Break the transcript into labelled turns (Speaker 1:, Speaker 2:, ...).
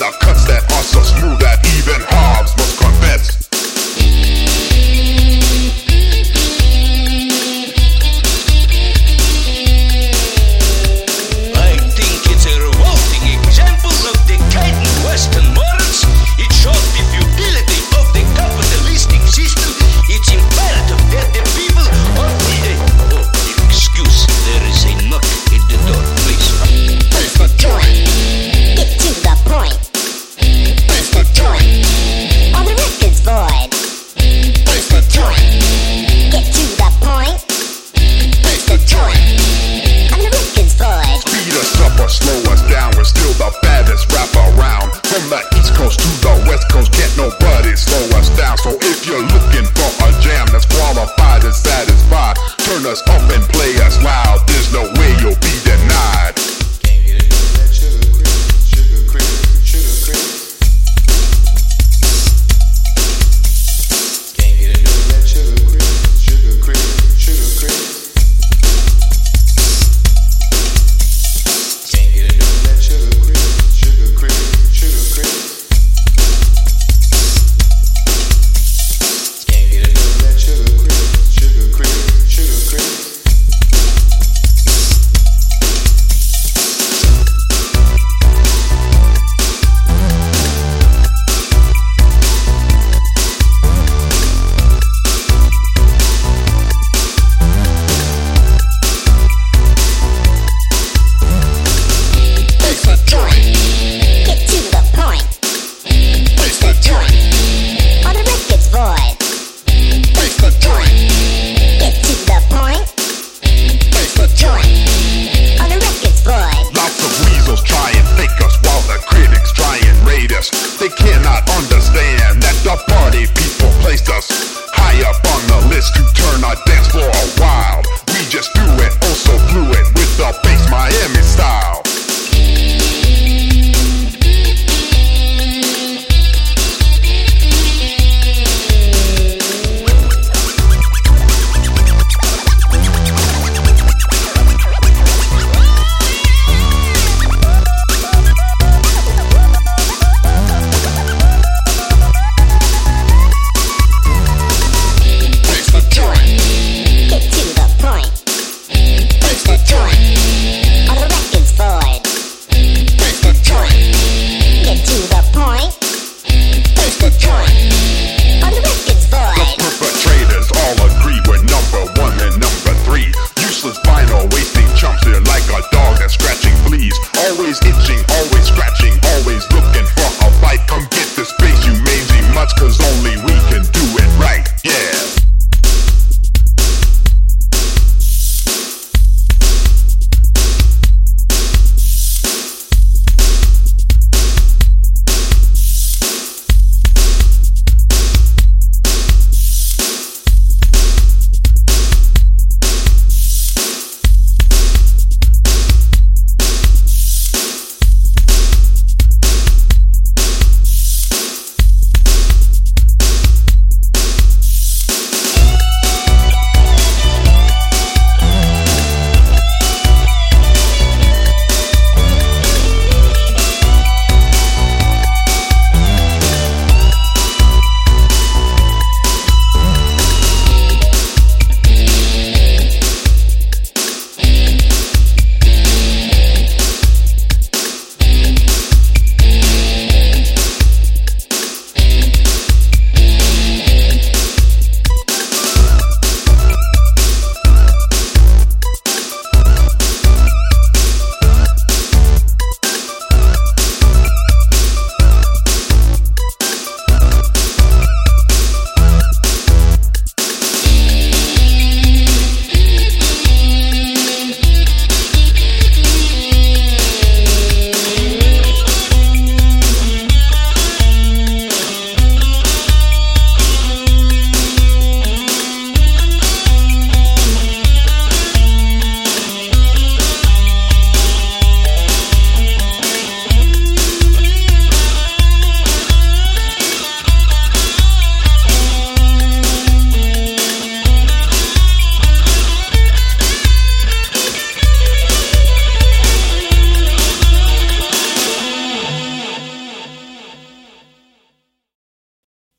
Speaker 1: the